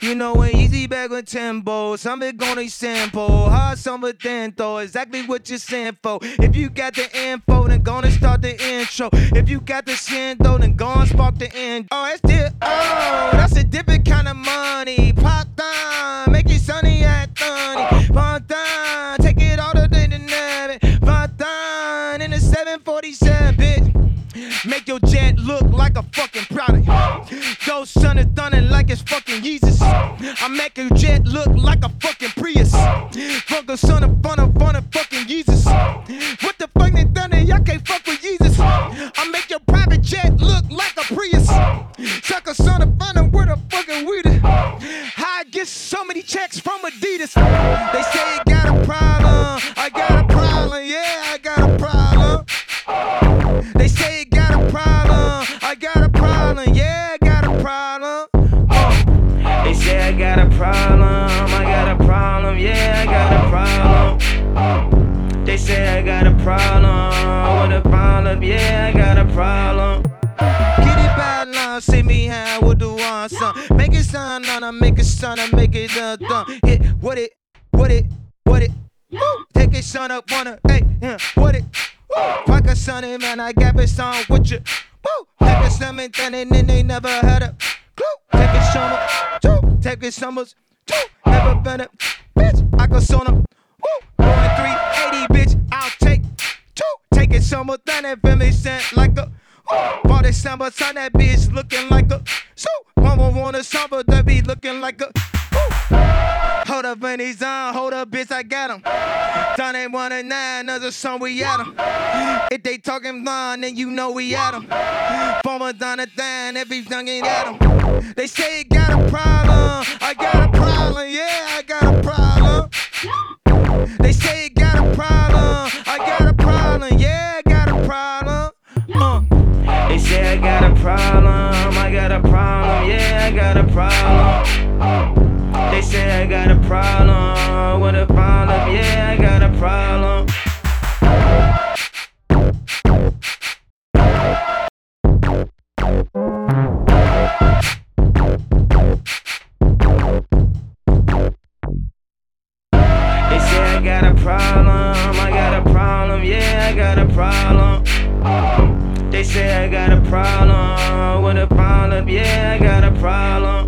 You know when easy bag with tempo, something gonna simple, hard summer though, exactly what you're saying for. If you got the info, then gonna start the intro. If you got the sin though, then gonna spark the end. Oh, that's it. Oh, that's a different kind of money. Pop down, make it sunny at 30. Pop down, take it all the to Navy. Pop down in the 747, bitch. Make your jet look like a fucking product. Go son of thunder like it's fucking Jesus. I make your jet look like a fucking Prius. Fuck a son of fun of fun of fucking Jesus. What the fuck they thunder? Y'all can't fuck with Jesus. I make your private jet look like a Prius. Suck a son of fun of where the fucking weed. How I get so many checks from Adidas. They say I got a problem. I got a problem. Yeah, I got a problem. They say I got a problem. What a problem. Yeah, I got a problem. Get it bad now, see me how what do I son? Make it sound on I make it sound, I make it done done. Hit what it, what it, what it. Woo. Take it son up on a hey, yeah, what it. Fuck a sonny man, I got it song with you. Woo. Take it something and then they never had a clue. Take it summer, two. Take it summers, two. Never been a bitch. I can them. Woo. Going 380, bitch. I'll take two. Take it summer, then feel me sent like a. Ooh, Bought it summer, son that bitch looking like a. So, mama want a summer that be looking like a. Ooh. Up, he's on, hold up, bitch, I got him. Done ain't one and nine, another song we at him. If they talking blind, then you know we at him. Former done a thing, everything ain't at him. They say you got a problem, I got a problem, yeah, I got a problem. They say you got a problem, I got a problem, yeah, I got a problem. Uh. They say I got a problem, I got a problem, yeah, I got a problem. They say I got a problem, what a problem, yeah, I got a problem. They say I got a problem, I got a problem, yeah, I got a problem. They say I got a problem, what a problem, yeah, I got a problem.